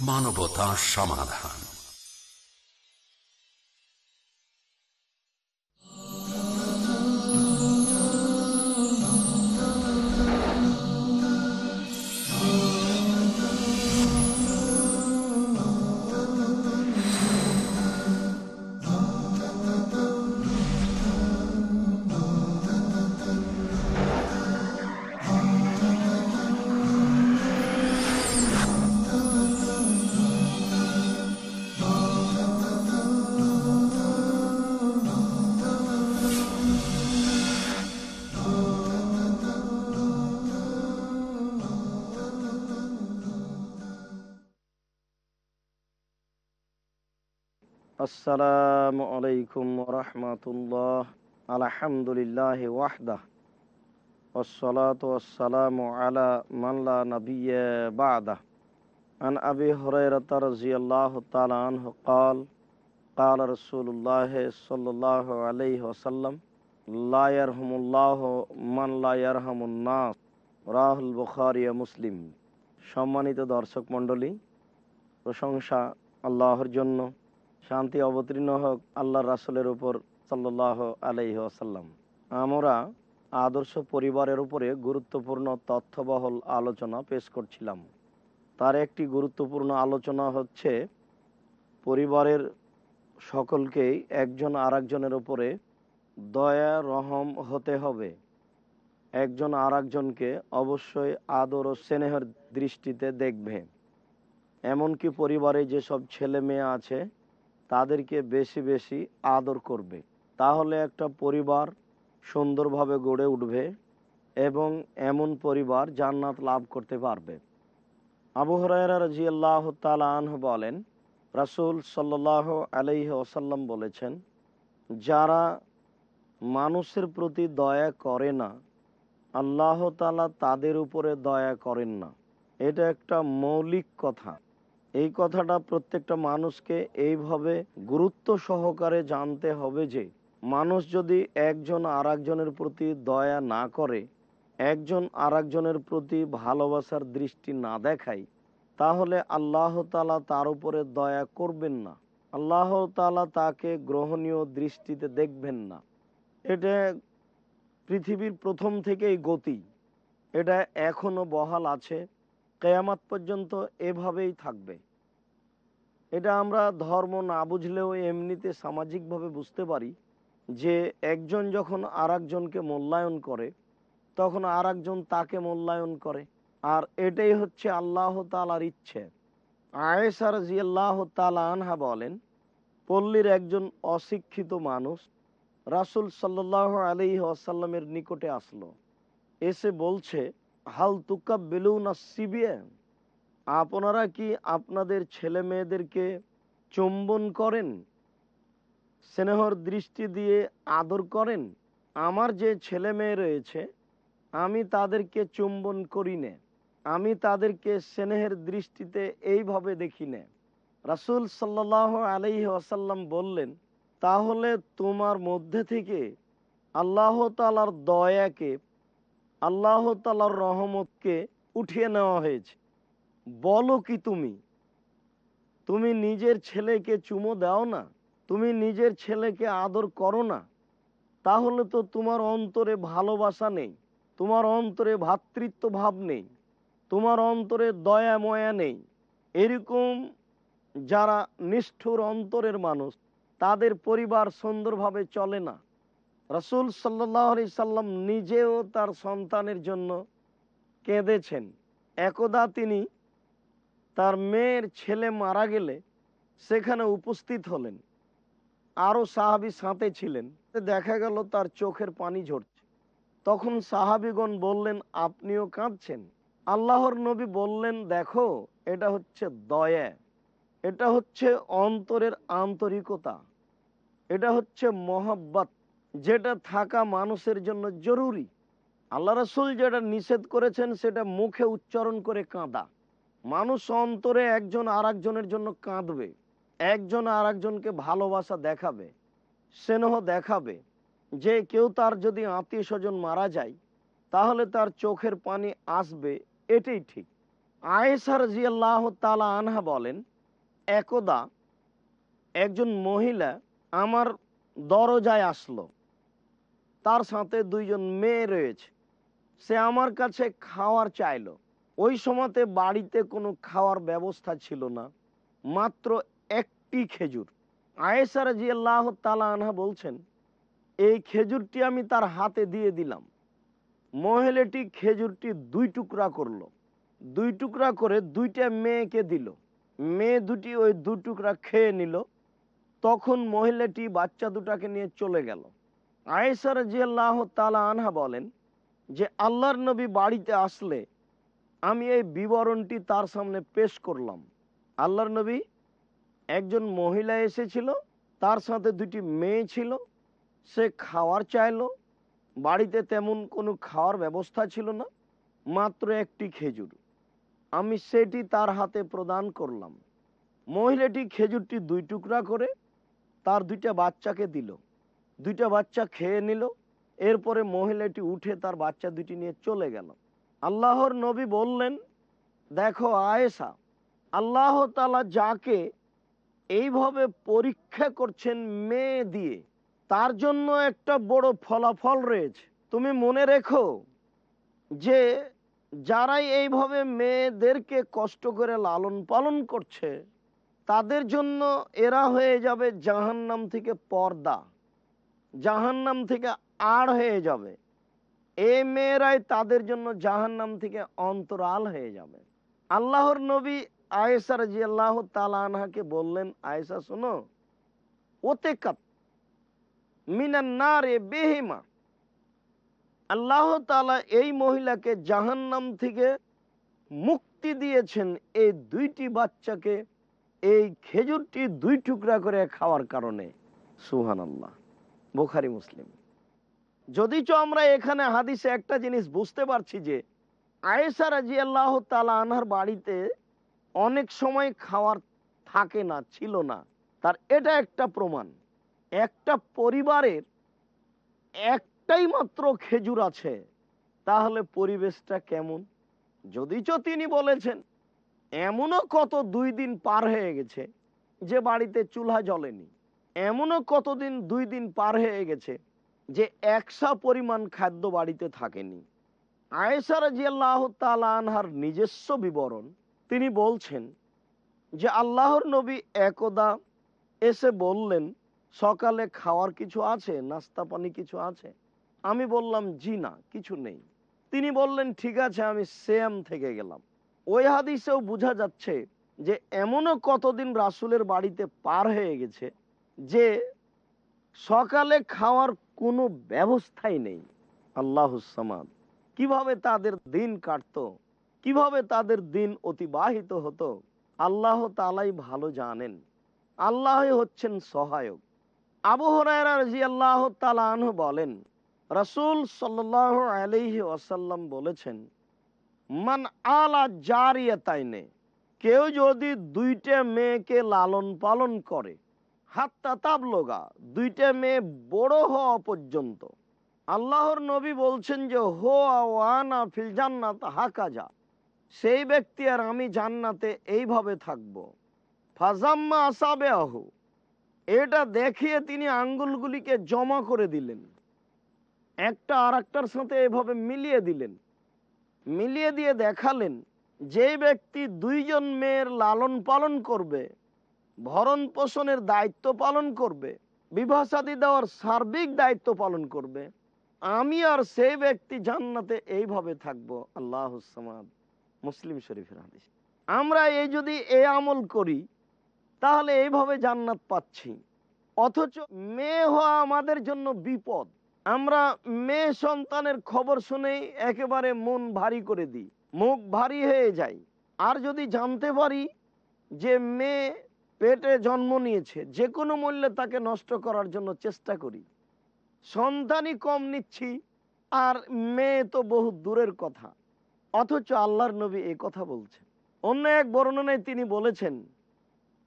মানবতা সমাধান। আসসালামু আলাইকুম রহমতুল্লাহ আলহামদুলিল্লাহ ওয়াহদা والصلاة والسلام على من لا نبي بعده عن أبي هريرة رضي الله تعالى عنه قال قال رسول الله صلى الله عليه وسلم لا يرحم الله من لا يرحم الناس রাহুল বুখারি মুসলিম সম্মানিত দর্শক মণ্ডলী প্রশংসা আল্লাহর জন্য শান্তি অবতীর্ণ হোক আল্লাহ রাসুলের উপর সাল্লাহ আলাইহি আসাল্লাম আমরা আদর্শ পরিবারের উপরে গুরুত্বপূর্ণ তথ্যবহল আলোচনা পেশ করছিলাম। তার একটি গুরুত্বপূর্ণ আলোচনা হচ্ছে, পরিবারের সকলকেই একজন আরেকজনের উপরে দয়া, রহম হতে হবে। একজন আরেকজনকে অবশ্যই আদর ও স্নেহের দৃষ্টিতে দেখবে। এমনকি পরিবারে যেসব ছেলে মেয়ে আছে তাদেরকে বেশি বেশি আদর করবে। তাহলে একটা পরিবার সুন্দরভাবে গড়ে উঠবে এবং এমন পরিবার জান্নাত লাভ করতে পারবে। আবু হরাইরা আল্লাহ আনহ বলেন, রাসুল সাল্লাহ আলাইহ ওসাল্লাম বলেছেন, যারা মানুষের প্রতি দয়া করে না, আল্লাহ তালা তাদের উপরে দয়া করেন না। এটা একটা মৌলিক কথা। এই কথাটা প্রত্যেকটা মানুষকে এইভাবে গুরুত্ব সহকারে জানতে হবে যে, মানুষ যদি একজন আর প্রতি দয়া না করে, একজন আর একজনের প্রতি ভালোবাসার দৃষ্টি না দেখায়, তাহলে আল্লাহ তালা তার উপরে দয়া করবেন না। আল্লাহ তালা তাকে গ্রহণীয় দৃষ্টিতে দেখবেন না। এটা পৃথিবীর প্রথম থেকেই গতি। এটা এখনও বহাল আছে। কেয়ামাত পর্যন্ত এভাবেই থাকবে। এটা আমরা ধর্ম না বুঝলেও এমনিতে সামাজিকভাবে বুঝতে পারি যে একজন যখন আর একজনকে মূল্যায়ন করে, তখন আর একজন তাকে মূল্যায়ন করে। আর এটাই হচ্ছে আল্লাহ তালার ইচ্ছে। আয়েসার জিয়াল্লাহ তালা আনহা বলেন, পল্লীর একজন অশিক্ষিত মানুষ রাসুল সাল্লাহ আলি আসাল্লামের নিকটে আসলো। এসে বলছে, হাল তুকা বেলুনা সিবিয়ে আপনারা কি আপনাদের ছেলে মেয়েদেরকে চুম্বন করেন? স্নেহর দৃষ্টি দিয়ে আদর করেন? আমার যে ছেলে মেয়ে রয়েছে, আমি তাদেরকে চুম্বন করি নে। আমি তাদেরকে স্নেহের দৃষ্টিতে এইভাবে দেখি নে। রাসুল সাল্লাহ আলহি আসাল্লাম বললেন, তাহলে তোমার মধ্যে থেকে আল্লাহ তালার দয়াকে, আল্লাহ তালার রহমতকে উঠিয়ে নেওয়া হয়েছে। বলো কি তুমি? তুমি নিজের ছেলেকে চুমো দাও না। তুমি নিজের ছেলেকে আদর করো না। তাহলে তো তোমার অন্তরে ভালোবাসা নেই। তোমার অন্তরে ভাতৃত্ব ভাব নেই। তোমার অন্তরে দয়া ময়া নেই। এরকম যারা নিষ্ঠুর অন্তরের মানুষ, তাদের পরিবার সুন্দরভাবে চলে না। রসুল সাল্লাহ সাল্লাম নিজেও তার সন্তানের জন্য কেঁদেছেন। একদা তিনি তার মেয়ের ছেলে মারা গেলে সেখানে উপস্থিত হলেন। আরও সাহাবি সাঁতে ছিলেন। দেখা গেল তার চোখের পানি ঝরছে। তখন সাহাবিগণ বললেন, আপনিও কাঁদছেন? আল্লাহর নবী বললেন, দেখো, এটা হচ্ছে দয়া। এটা হচ্ছে অন্তরের আন্তরিকতা। এটা হচ্ছে মহাব্বাত। যেটা থাকা মানুষের জন্য জরুরি। আল্লাহ রসুল যেটা নিষেধ করেছেন, সেটা মুখে উচ্চারণ করে কাঁদা। মানুষ অন্তরে একজন আর একজনের জন্য কাঁদবে, একজন আর একজনকে ভালোবাসা দেখাবে, স্নেহ দেখাবে। যে কেউ তার যদি আত্মীয় স্বজন মারা যায়, তাহলে তার চোখের পানি আসবে, এটাই ঠিক। আয়েসার জিয়াল্লাহ তালা আনহা বলেন, একদা একজন মহিলা আমার দরজায় আসলো, তার সাথে দুইজন মেয়ে রয়েছে, সে আমার কাছে খাওয়ার চাইলো ওই সময়তে বাড়িতে কোনো খাওয়ার ব্যবস্থা ছিল না। মাত্র একটি খেজুর। আয়েসার জিয়াল্লাহ তালা আনহা বলছেন, এই খেজুরটি আমি তার হাতে দিয়ে দিলাম। মহিলাটি খেজুরটি দুই টুকরা করল। দুই টুকরা করে দুইটা মেয়েকে দিল। মেয়ে দুটি ওই দু টুকরা খেয়ে নিল। তখন মহিলাটি বাচ্চা দুটাকে নিয়ে চলে গেল। আয়েসার জিয়াল্লাহ তালা আনহা বলেন যে, আল্লাহর নবী বাড়িতে আসলে আমি এই বিবরণটি তার সামনে পেশ করলাম। আল্লাহর নবী একজন মহিলা এসেছিল, তার সাথে দুটি মেয়ে ছিল, সে খাওয়ার চাইলো। বাড়িতে তেমন কোনো খাওয়ার ব্যবস্থা ছিল না, মাত্র একটি খেজুর। আমি সেটি তার হাতে প্রদান করলাম। মহিলাটি খেজুরটি দুই টুকরা করে তার দুইটা বাচ্চাকে দিল। দুইটা বাচ্চা খেয়ে নিল। এরপরে মহিলাটি উঠে তার বাচ্চা দুটি নিয়ে চলে গেল। আল্লাহর নবী বললেন, দেখো আয়েশা, আল্লাহ তালা যাকে এইভাবে পরীক্ষা করছেন মেয়ে দিয়ে, তার জন্য একটা বড় ফলাফল রয়েছে। তুমি মনে রেখো যে, যারাই এইভাবে মেয়েদেরকে কষ্ট করে লালন পালন করছে, তাদের জন্য এরা হয়ে যাবে জাহান্নাম থেকে পর্দা, জাহান্নাম থেকে আড় হয়ে যাবে। এই মেয়েরাই তাদের জন্য জাহান্নাম থেকে অন্তরাল হয়ে যাবে। আল্লাহর নবী আয়েসা রাজি আল্লাহ তালানহাকে বললেন আয়েসা শোনো ওতে কাত মিনান্নারে বেহিমা। আল্লাহ তালা এই মহিলাকে জাহান্নাম থেকে মুক্তি দিয়েছেন এই দুইটি বাচ্চাকে, এই খেজুরটি দুই টুকরা করে খাওয়ার কারণে। সুহান আল্লাহ বোখারি, মুসলিম। যদিচ আমরা এখানে হাদিসে একটা জিনিস বুঝতে পারছি যে আয়েসা রাজি আল্লাহ তালা আনহার বাড়িতে অনেক সময় খাওয়ার থাকে না, ছিল না। তার এটা একটা প্রমাণ। একটা পরিবারের একটাই মাত্র খেজুর আছে। তাহলে পরিবেশটা কেমন? যদিচ তিনি বলেছেন, এমনও কত দুই দিন পার হয়ে গেছে যে বাড়িতে চুলহা জ্বলেনি। এমনও কতদিন দুই দিন পার হয়ে গেছে যে একশা পরিমাণ খাদ্য বাড়িতে থাকেনি। আয়েসার জিয়াল্লাহ তালানহার নিজস্ব বিবরণ, তিনি বলছেন যে আল্লাহর নবী একদা এসে বললেন, সকালে খাওয়ার কিছু আছে, নাস্তা পানি কিছু আছে? আমি বললাম, জি না, কিছু নেই। তিনি বললেন, ঠিক আছে, আমি সেম থেকে গেলাম। ওই হাদিসেও বোঝা যাচ্ছে যে এমনও কতদিন রাসুলের বাড়িতে পার হয়ে গেছে যে সকালে খাওয়ার কোনো ব্যবস্থাই নেই। আল্লাহ সামাদ। কীভাবে তাদের দিন কাটত? কীভাবে তাদের দিন অতিবাহিত হতো? আল্লাহ তালাই ভালো জানেন। আল্লাহ হচ্ছেন সহায়ক। আবু হরাজি আল্লাহ তালাহ বলেন, রসুল সাল্লাহ আলহি ওয়াসাল্লাম বলেছেন, মান আলা জারিয়াতাইনে, কেউ যদি দুইটা মেয়েকে লালন পালন করে হাত্তা তাবলোগা, দুইটা মেয়ে বড় হওয়া পর্যন্ত। আল্লাহর নবী বলছেন যে, হো আওয়ানা ফিল জান্নাত হাকাজা। সেই ব্যক্তি আর আমি জান্নাতে এইভাবে থাকব। ফাজাম্মা আসাবে আহু এটা দেখিয়ে তিনি আঙ্গুলগুলিকে জমা করে দিলেন। একটা আর একটার সাথে এভাবে মিলিয়ে দিলেন। মিলিয়ে দিয়ে দেখালেন যে ব্যক্তি দুইজন মেয়ের লালন পালন করবে ভরণ পোষণের দায়িত্ব পালন করবে বিভাসাদি দেওয়ার সার্বিক দায়িত্ব পালন করবে। আমি আর সেই ব্যক্তি জান্নাতে এইভাবে থাকব, আল্লাহ মুসলিম শরীফের হাদিস। আমরা এই যদি এ আমল করি, তাহলে এইভাবে জান্নাত পাচ্ছি। অথচ মেয়ে হওয়া আমাদের জন্য বিপদ। আমরা মেয়ে সন্তানের খবর শুনেই একেবারে মন ভারী করে দিই, মুখ ভারী হয়ে যায় আর যদি জানতে পারি যে মেয়ে পেটে জন্ম নিয়েছে যে কোনো মূল্যে তাকে নষ্ট করার জন্য চেষ্টা করি। সন্তানই কম নিচ্ছি, আর মেয়ে তো বহু দূরের কথা। অথচ আল্লাহর নবী এই কথা বলছেন। অন্য এক বর্ণনায় তিনি বলেছেন,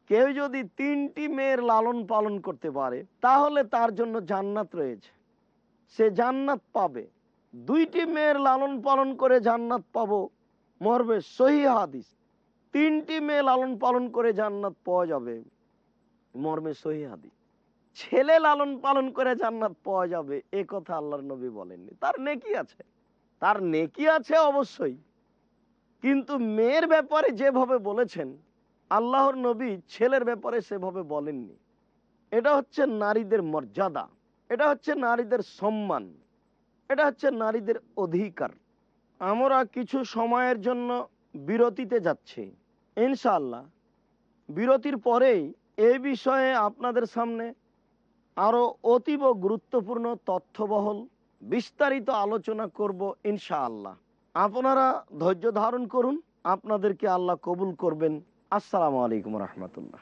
কেউ যদি তিনটি মেয়ের লালন পালন করতে পারে, তাহলে তার জন্য জান্নাত রয়েছে। সে জান্নাত পাবে। দুইটি মেয়ের লালন পালন করে জান্নাত পাবো মর্মে সহি হাদিস। তিনটি মেয়ে লালন পালন করে জান্নাত পাওয়া যাবে। মর্মে সহি হাদিস। ছেলে লালন পালন করে জান্নাত পাওয়া যাবে, এ কথা আল্লাহর নবী বলেননি। তার নেকি আছে। তার নেকি আছে অবশ্যই। কিন্তু মেয়ের ব্যাপারে যেভাবে বলেছেন, আল্লাহর নবী ছেলের ব্যাপারে সেভাবে বলেননি। এটা হচ্ছে নারীদের মর্যাদা। এটা হচ্ছে নারীদের সম্মান। এটা হচ্ছে নারীদের অধিকার। আমরা কিছু সময়ের জন্য বিরতিতে যাচ্ছি। ইনশাআল্লাহ। বিরতির পরেই এই বিষয়ে আপনাদের সামনে আরও অতীব গুরুত্বপূর্ণ তথ্যবহল বিস্তারিত আলোচনা করব ইনশাআল্লাহ। আপনারা ধৈর্য ধারণ করুন, আপনাদেরকে আল্লাহ কবুল করবেন। আসসালামু আলাইকুম রহমতুল্লাহ।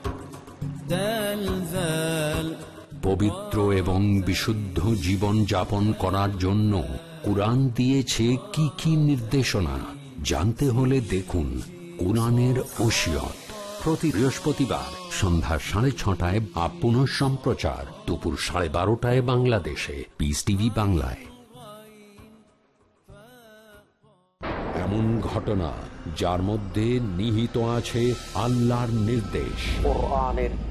পবিত্র এবং বিশুদ্ধ জীবন যাপন করার জন্য কোরআন দিয়েছে কি কি নির্দেশনা? জানতে হলে দেখুন কোরআনের ওসিয়ত। প্রতি বৃহস্পতিবার সন্ধ্যা সাড়ে ছটায় বা পুনঃ সম্প্রচার দুপুর সাড়ে বারোটায় বাংলাদেশে। পিস টিভি বাংলায়। এমন ঘটনা যার মধ্যে নিহিত আছে আল্লাহর নির্দেশ। কোরআনের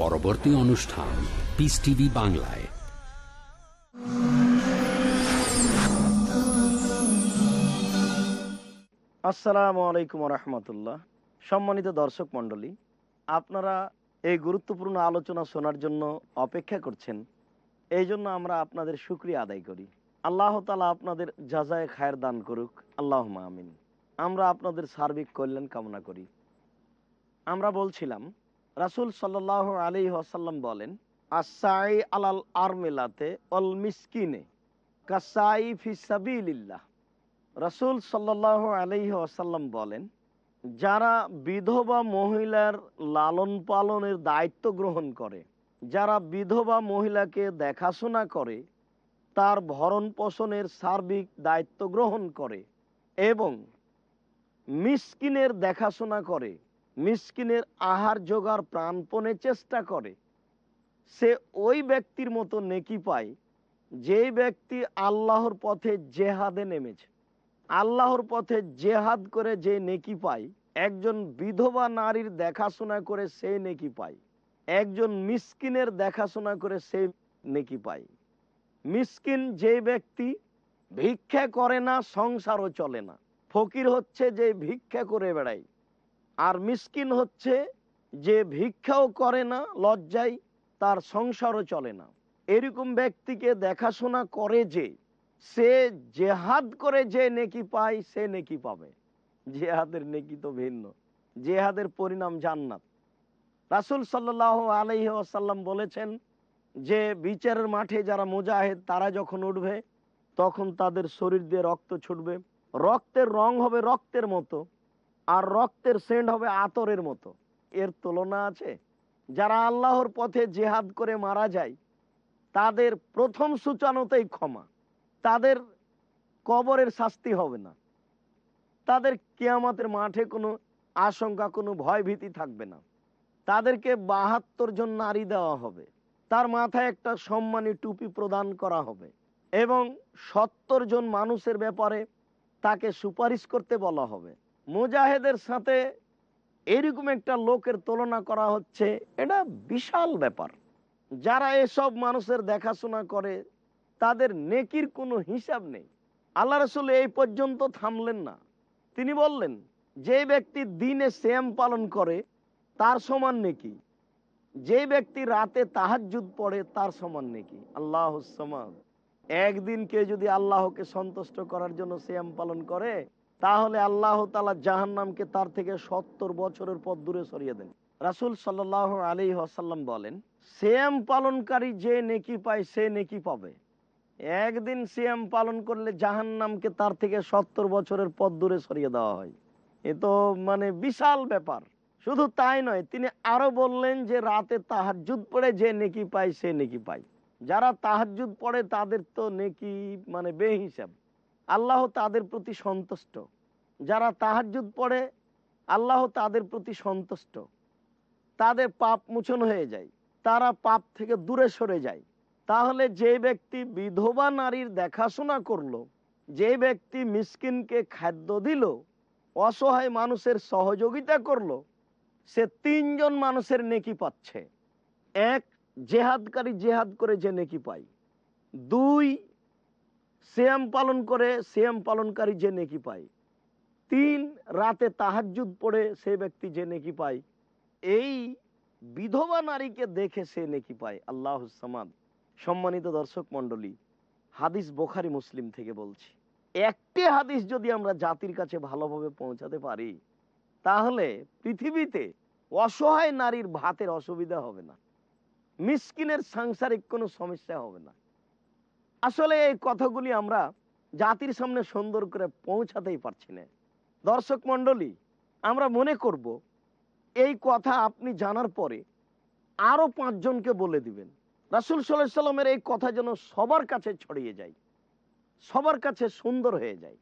পরবর্তী অনুষ্ঠান পিস টিভি বাংলায়। আসসালামু আলাইকুম রহমতুল্লাহ সম্মানিত দর্শক মণ্ডলী, আপনারা এই গুরুত্বপূর্ণ আলোচনা শোনার জন্য অপেক্ষা করছেন। এই জন্য আমরা আপনাদের সুক্রিয়া আদায় করি। আল্লাহ তালা আপনাদের যাজায় খায়ের দান করুক। আল্লাহ আমিন। আমরা আপনাদের সার্বিক কল্যাণ কামনা করি। আমরা বলছিলাম রাসুল সাল্লাহ আলী আসাল্লাম বলেন আসাই আলাল আরমেলাতে অল মিসকিনে কাসাই ফি সাবিলিল্লাহ। রাসুল সাল্লাহ আলহি আসাল্লাম বলেন, যারা বিধবা মহিলার লালন পালনের দায়িত্ব গ্রহণ করে, যারা বিধবা মহিলাকে দেখাশোনা করে, তার ভরণ পোষণের সার্বিক দায়িত্ব গ্রহণ করে এবং মিসকিনের দেখাশোনা করে মিসকিনের আহার জোগাড় প্রাণপণে চেষ্টা করে। সে ওই ব্যক্তির মতো নেকি পায়, যেই ব্যক্তি আল্লাহর পথে জেহাদে নেমেছে। আল্লাহর পথে জেহাদ করে যে নেকি পায়, একজন বিধবা নারীর দেখাশোনা করে সে নেকি পায়। একজন মিসকিনের দেখাশোনা করে সে নেকি পায়। মিসকিন যে ব্যক্তি ভিক্ষা করে না, সংসারও চলে না। ফকির হচ্ছে যে ভিক্ষা করে বেড়ায়। আর মিসকিন হচ্ছে যে ভিক্ষাও করে না, লজ্জায় তার সংসারও চলে না। এরকম ব্যক্তিকে দেখাশোনা করে যে, সে জেহাদ করে যে নেকি পায়, সে নেকি পাবে। জেহাদের নেকি তো ভিন্ন। জেহাদের পরিণাম জান্নাত। রাসুল সাল্লাহ আলহি আসাল্লাম বলেছেন যে, বিচারের মাঠে যারা মুজাহেদ, তারা যখন উঠবে, তখন তাদের শরীর দিয়ে রক্ত ছুটবে। রক্তের রং হবে রক্তের মতো। আর রক্তের সেন্ট হবে আতরের মতো। এর তুলনা আছে, যারা আল্লাহর পথে জেহাদ করে মারা যায়, তাদের প্রথম সূচনাতেই ক্ষমা। তাদের কবরের শাস্তি হবে না। তাদের কেয়ামতের মাঠে কোনো আশঙ্কা, কোনো ভয়ভীতি থাকবে না। তাদেরকে বাহাত্তর জন নারী দেওয়া হবে। তার মাথায় একটা সম্মানী টুপি প্রদান করা হবে এবং সত্তর জন মানুষের ব্যাপারে তাকে সুপারিশ করতে বলা হবে। মুজাহেদের সাথে এরকম একটা লোকের তুলনা করা হচ্ছে, এটা বিশাল ব্যাপার। যারা এসব মানুষের দেখাশোনা করে, তাদের নেকির কোনো হিসাব নেই। আল্লাহ রসুল এই পর্যন্ত থামলেন না। তিনি বললেন, যে ব্যক্তি দিনে শ্যাম পালন করে, তার সমান নেকি। যে ব্যক্তি রাতে তাহাজুদ পড়ে, তার সমান নেকি। আল্লাহ একদিন কে যদি আল্লাহকে সন্তুষ্ট করার জন্য শ্যাম পালন করে তাহলে আল্লাহ তালা জাহান্নামকে তার থেকে সত্তর বছরের পথ দূরে সরিয়ে দেন। রাসুল সাল্লাহ আলী আসাল্লাম বলেন শ্যাম পালনকারী যে নেকি পায়, সে নেকি পাবে। একদিন সিয়াম পালন করলে জাহান্নামকে তার থেকে সত্তর বছরের পথ দূরে সরিয়ে দেওয়া হয়। এ তো মানে বিশাল ব্যাপার। শুধু তাই নয়, তিনি আরও বললেন যে রাতে তাহাজুদ পড়ে যে নেকি পায়, সে নেকি পায়। যারা তাহাজুদ পড়ে, তাদের তো নেকি মানে বেহিসাব। আল্লাহ তাদের প্রতি সন্তুষ্ট। যারা তাহাজুদ পড়ে, আল্লাহ তাদের প্রতি সন্তুষ্ট। তাদের পাপ মোচন হয়ে যায়, তারা পাপ থেকে দূরে সরে যায়। তাহলে যে ব্যক্তি বিধবা নারীর দেখাশোনা করল, যে ব্যক্তি মিসকিনকে খাদ্য দিল, অসহায় মানুষের সহযোগিতা করল, সে তিনজন মানুষের নেকি পাচ্ছে। এক, জেহাদকারী জেহাদ করে যে নেকি পায়। দুই শ্যাম পালন করে শ্যাম পালনকারী যে নেকি পায়। তিন, রাতে তাহাজুদ পড়ে সে ব্যক্তি যে নেকি পায়। এই বিধবা নারীকে দেখে সে নেকি পায়। আল্লাহ সামাদ। সম্মানিত দর্শক মন্ডলী হাদিস বোখারি মুসলিম থেকে বলছি। একটি হাদিস যদি আমরা জাতির কাছে ভালোভাবে পৌঁছাতে পারি, তাহলে পৃথিবীতে অসহায় নারীর ভাতের অসুবিধা হবে না। মিসকিনের সাংসারিক কোনো সমস্যা হবে না। আসলে এই কথাগুলি আমরা জাতির সামনে সুন্দর করে পৌঁছাতেই পারছি না। দর্শক মন্ডলী আমরা মনে করব, এই কথা আপনি জানার পরে আরও পাঁচজনকে বলে দিবেন, রাসুল সাল্লাহ সাল্লামের এই কথা যেন সবার কাছে ছড়িয়ে যায়, সবার কাছে সুন্দর হয়ে যায়।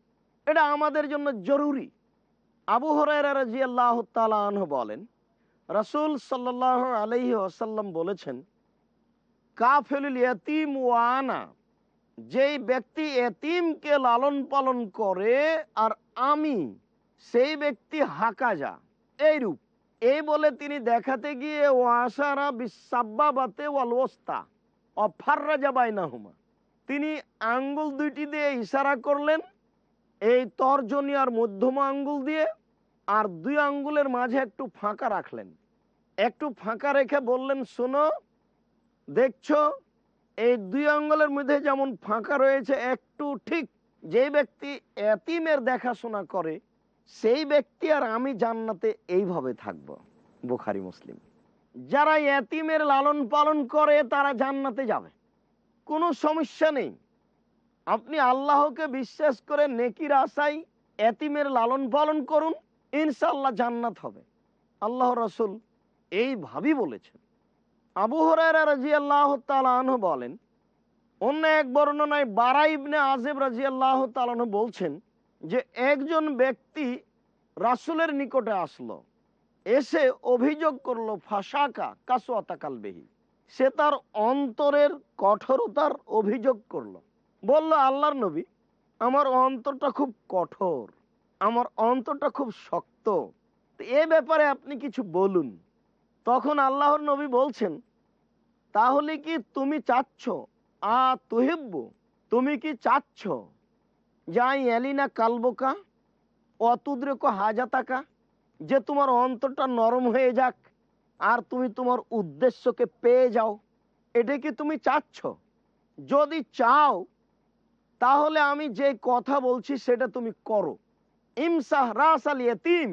এটা আমাদের জন্য জরুরি। আবু হরাই আল্লাহ তালাহ বলেন, রাসুল সাল্লাহ আলহি আসাল্লাম বলেছেন, কাফেলুল এতিম ওয়ানা যেই ব্যক্তি এতিমকে লালন পালন করে আর আমি সেই ব্যক্তি হাকাজা এইরূপ। এই বলে তিনি দেখাতে গিয়ে, ও আশারা বিশ্বাব্বাবাতে ওয়ালওস্তা অফাররা যাবাই না হুমা তিনি আঙ্গুল দুইটি দিয়ে ইশারা করলেন, এই তর্জনী আর মধ্যম আঙ্গুল দিয়ে, আর দুই আঙ্গুলের মাঝে একটু ফাঁকা রাখলেন। একটু ফাঁকা রেখে বললেন, শোনো, দেখছ এই দুই আঙ্গুলের মধ্যে যেমন ফাঁকা রয়েছে, একটু ঠিক যে ব্যক্তি এতিমের দেখাশোনা করে, সেই ব্যক্তি আর আমি জান্নাতে এইভাবে থাকব, বুখারি, মুসলিম। যারা এতিমের লালন পালন করে, তারা জান্নাতে যাবে। কোনো সমস্যা নেই। আপনি আল্লাহকে বিশ্বাস করে নেকির আশাই এতিমের লালন পালন করুন ইনশাল্লাহ জান্নাত হবে। আল্লাহ রসুল এইভাবেই বলেছেন। আবু হরাই রাজি আল্লাহ তালাহ বলেন, অন্য এক বর্ণনায় বারা ইবনে আজেব রাজি আল্লাহ বলছেন যে, একজন ব্যক্তি রাসুলের নিকটে আসলো, এসে অভিযোগ করল ফাঁসাকা কাসুয়াতা কালবেহি। সে তার অন্তরের কঠোরতার অভিযোগ করল। বলল, আল্লাহর নবী, আমার অন্তরটা খুব কঠোর, আমার অন্তরটা খুব শক্ত। এ ব্যাপারে আপনি কিছু বলুন। তখন আল্লাহর নবী বলছেন, তাহলে কি তুমি চাচ্ছ? আ তুহিব্বু, তুমি কি চাচ্ছ? যাই এলিনা কালবোকা, অতুদ্রেক হাজাতাকা, যে তোমার অন্তরটা নরম হয়ে যাক, আর তুমি তোমার উদ্দেশ্যকে পেয়ে যাও। এটা কি তুমি চাচ্ছ? যদি চাও, তাহলে আমি যে কথা বলছি সেটা তুমি করো। ইমসাহ রাস আল এতিম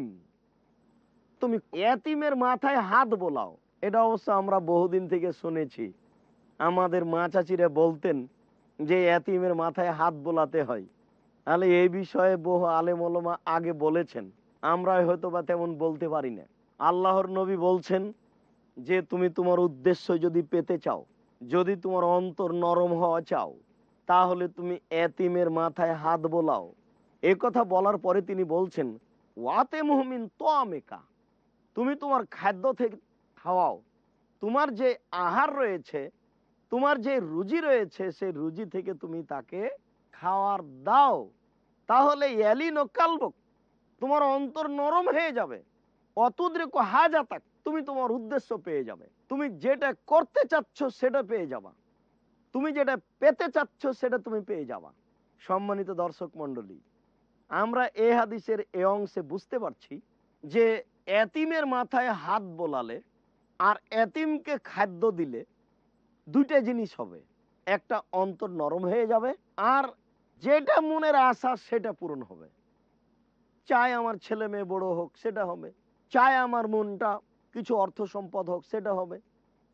তুমি এতিমের মাথায় হাত বোলাও। এটা অবশ্য আমরা বহুদিন থেকে শুনেছি। আমাদের মা চাচিরা বলতেন যে এতিমের মাথায় হাত বোলাতে হয়। তাহলে এই বিষয়ে বহু আলেমলমা আগে বলেছেন। আমরা হয়তো বা তেমন বলতে পারি না। আল্লাহর নবী বলছেন যে, তুমি তোমার উদ্দেশ্য যদি পেতে চাও, যদি তোমার অন্তর নরম হওয়া চাও, তাহলে তুমি এতিমের মাথায় হাত বোলাও। এ কথা বলার পরে তিনি বলছেন ওয়াতে মুহমিন তো আমেকা তুমি তোমার খাদ্য থেকে খাওয়াও। তোমার যে আহার রয়েছে, তোমার যে রুজি রয়েছে, সেই রুজি থেকে তুমি তাকে খাওয়ার দাও। তাহলে এলিন ও কালবক তোমার অন্তর নরম হয়ে যাবে। অতুদ্রেক হাজাতাক তুমি তোমার উদ্দেশ্য পেয়ে যাবে। তুমি যেটা করতে চাচ্ছ সেটা পেয়ে যাবা। তুমি যেটা পেতে চাচ্ছ সেটা তুমি পেয়ে যাবা। সম্মানিত দর্শক মণ্ডলী, আমরা এ হাদিসের এ অংশে বুঝতে পারছি যে এতিমের মাথায় হাত বোলালে আর এতিমকে খাদ্য দিলে দুইটা জিনিস হবে। একটা অন্তর নরম হয়ে যাবে আর যেটা মনের আশা সেটা পূরণ হবে। চাই আমার ছেলে মেয়ে বড় হোক, সেটা হবে। চাই আমার মনটা কিছু অর্থ সম্পদ হোক, সেটা হবে।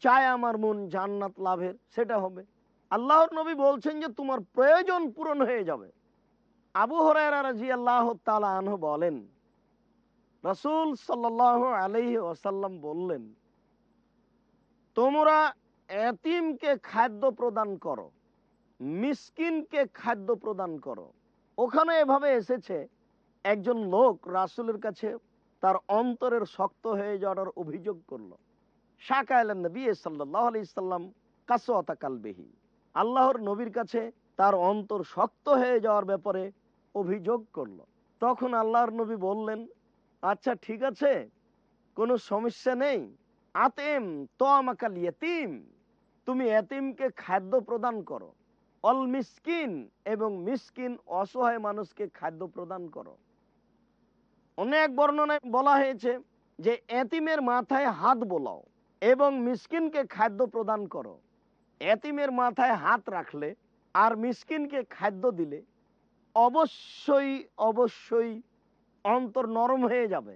চাই আমার মন জান্নাত লাভের, সেটা হবে। আল্লাহর নবী বলছেন যে, তোমার প্রয়োজন পূরণ হয়ে যাবে। আবু হরাইরা রাজি আল্লাহ তালা আনহ বলেন রসুল সাল্লাহ আলহি ওসাল্লাম বললেন, তোমরা এতিমকে খাদ্য প্রদান করো, মিসকিনকে খাদ্য প্রদান করো। ওখানে এভাবে এসেছে, একজন লোক রাসুলের কাছে তার অন্তরের শক্ত হয়ে যাওয়ার অভিযোগ করল। শাকা এলেন নবী সাল্লাহ আলি সাল্লাম কাসোয়াতা কালবেহি। আল্লাহর নবীর কাছে তার অন্তর শক্ত হয়ে যাওয়ার ব্যাপারে অভিযোগ করল। তখন আল্লাহর নবী বললেন আচ্ছা ঠিক আছে। কোনো সমস্যা নেই। আতেম তো আমাকাল ইয়েতিম। তুমি এতিমকে খাদ্য প্রদান করো। অল মিসকিন এবং মিসকিন অসহায় মানুষকে খাদ্য প্রদান করো। অনেক বর্ণনায় বলা হয়েছে যে, এতিমের মাথায় হাত বোলাও এবং মিসকিনকে খাদ্য প্রদান করো। এতিমের মাথায় হাত রাখলে আর মিসকিনকে খাদ্য দিলে অবশ্যই অবশ্যই অন্তর নরম হয়ে যাবে।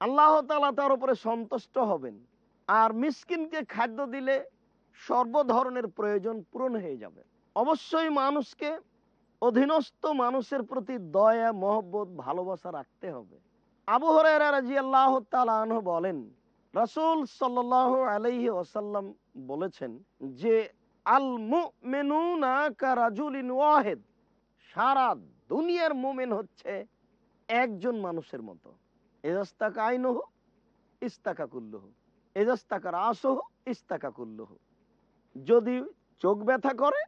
আল্লাহ তালা তার উপরে সন্তুষ্ট হবেন। আর মিসকিনকে খাদ্য দিলে সর্ব ধরনের প্রয়োজন পূরণ হয়ে যাবে। অবশ্যই মানুষকে অধীনস্থ মানুষের প্রতি দয়া, মহব্বত, ভালোবাসা রাখতে হবে। আবু হরাইরা রাজি আল্লাহ তালাহ বলেন, রাসূল সাল্লাহ আলাইহি ওসাল্লাম বলেছেন যে আল মুমিনুনা কারাজুলিন ওয়াহিদ, সারা দুনিয়ার মুমিন হচ্ছে একজন মানুষের মতো। এজাস্তাকা আইনহ ইস্তাকা কুল্লহ। এজাস্তাকার আসহ ইস্তাকা কুল্লহ। যদি চোখ ব্যথা করে,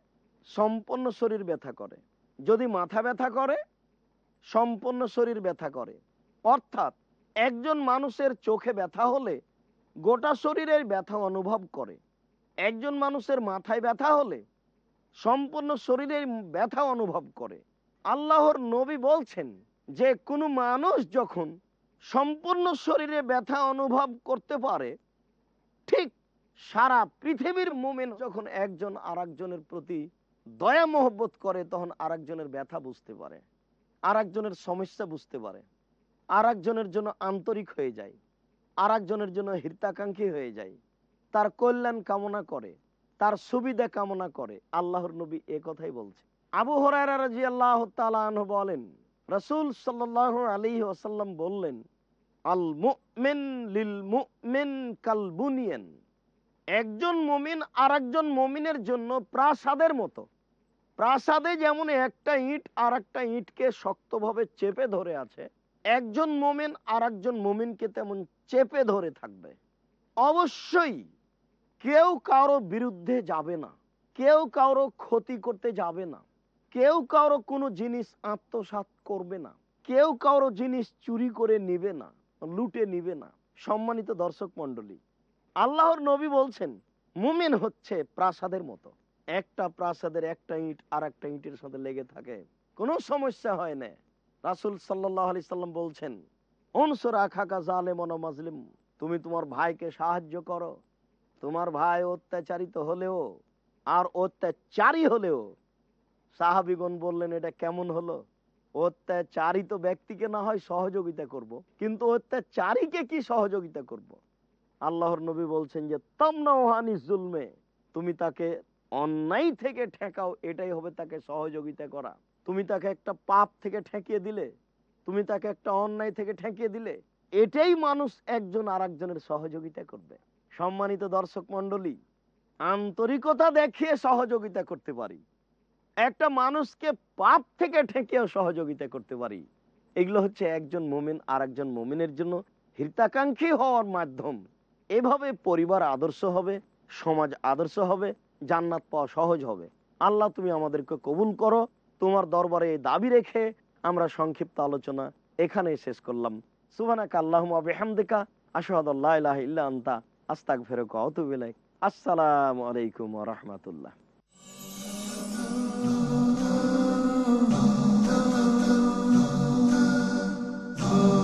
সম্পূর্ণ শরীর ব্যথা করে। যদি মাথা ব্যথা করে, সম্পূর্ণ শরীর ব্যথা করে। অর্থাৎ একজন মানুষের চোখে ব্যথা হলে গোটা শরীরের ব্যথা অনুভব করে। একজন মানুষের মাথায় ব্যথা হলে সম্পূর্ণ শরীরের ব্যথা অনুভব করে। আল্লাহর নবী বলছেন যে কোনো মানুষ যখন সম্পূর্ণ শরীরে ব্যথা অনুভব করতে পারে, ঠিক সারা পৃথিবীর মোমেন যখন একজন আর প্রতি দয়া মহব্বত করে, তখন আর ব্যথা বুঝতে পারে আর সমস্যা বুঝতে পারে আর জন্য আন্তরিক হয়ে যায় আর একজনের জন্য হিতাকাঙ্ক্ষী হয়ে যায়, তার কল্যাণ কামনা করে, তার সুবিধা কামনা করে, আল্লাহর নবী এ কথাই বলছে। আবু হরাইরা রাজি আল্লাহ বলেন রসুল সাল্লাহ আলী বললেন আল মুমিন একজন মমিন আর একজন মমিনের জন্য প্রাসাদের মতো। প্রাসাদে যেমন একটা ইট আর একটা ইটকে শক্তভাবে চেপে ধরে আছে, একজন মোমেন আর একজন মোমিনকে তেমন চেপে ধরে থাকবে। অবশ্যই কেউ কারও বিরুদ্ধে যাবে না, কেউ কারও ক্ষতি করতে যাবে না। কেউ কারও কোনো জিনিস আত্মসাত করবে না। কেউ কারও জিনিস চুরি করে নিবে না, লুটে নিবে না। সম্মানিত দর্শক মন্ডলী আল্লাহর নবী বলছেন, মুমিন হচ্ছে প্রাসাদের মতো। একটা প্রাসাদের একটা ইট আর একটা ইটের সাথে লেগে থাকে। কোনো সমস্যা হয় না। রাসুল সাল্লাহ আলি সাল্লাম বলছেন, অনসরা খাকা জালেমন মাজলিম তুমি তোমার ভাইকে সাহায্য করো। তোমার ভাই অত্যাচারিত হলেও আর অত্যাচারী হলেও সাহাবিগণ বললেন, এটা কেমন হলো অত্যাচারিত ব্যক্তিকে না হয় সহযোগিতা করব। কিন্তু অত্যাচারীকে কি সহযোগিতা করব। আল্লাহর নবী বলছেন যে তামনাহানি জুলমে, তুমি তাকে অন্যায় থেকে ঠেকাও, এটাই হবে তাকে সহযোগিতা করা তুমি তাকে একটা পাপ থেকে ঠেকিয়ে দিলে, তুমি তাকে একটা অন্যায় থেকে ঠেকিয়ে দিলে, এটাই মানুষ একজন আর একজনের সহযোগিতা করবে সম্মানিত দর্শক মন্ডলী আন্তরিকতা দেখিয়ে সহযোগিতা করতে পারি একটা মানুষকে পাপ থেকে ঠেকিয়েও সহযোগিতা করতে পারি। এগুলো হচ্ছে একজন মোমিন আর একজন মোমিনের জন্য হিতাকাঙ্ক্ষী হওয়ার মাধ্যম। এভাবে পরিবার আদর্শ হবে, সমাজ আদর্শ হবে, জান্নাত পাওয়া সহজ হবে। আল্লাহ, তুমি আমাদেরকে কবুল করো। তোমার দরবারে দাবি রেখে আমরা সংক্ষিপ্ত আলোচনা এখানে শেষ করলাম। সুবানাক আল্লাহ বেহামদিকা, আশহাদ আল্লাহ আস্তাক ফেরক অতুবিলাই আসসালামু আলাইকুম রহমতুল্লাহ। Oh.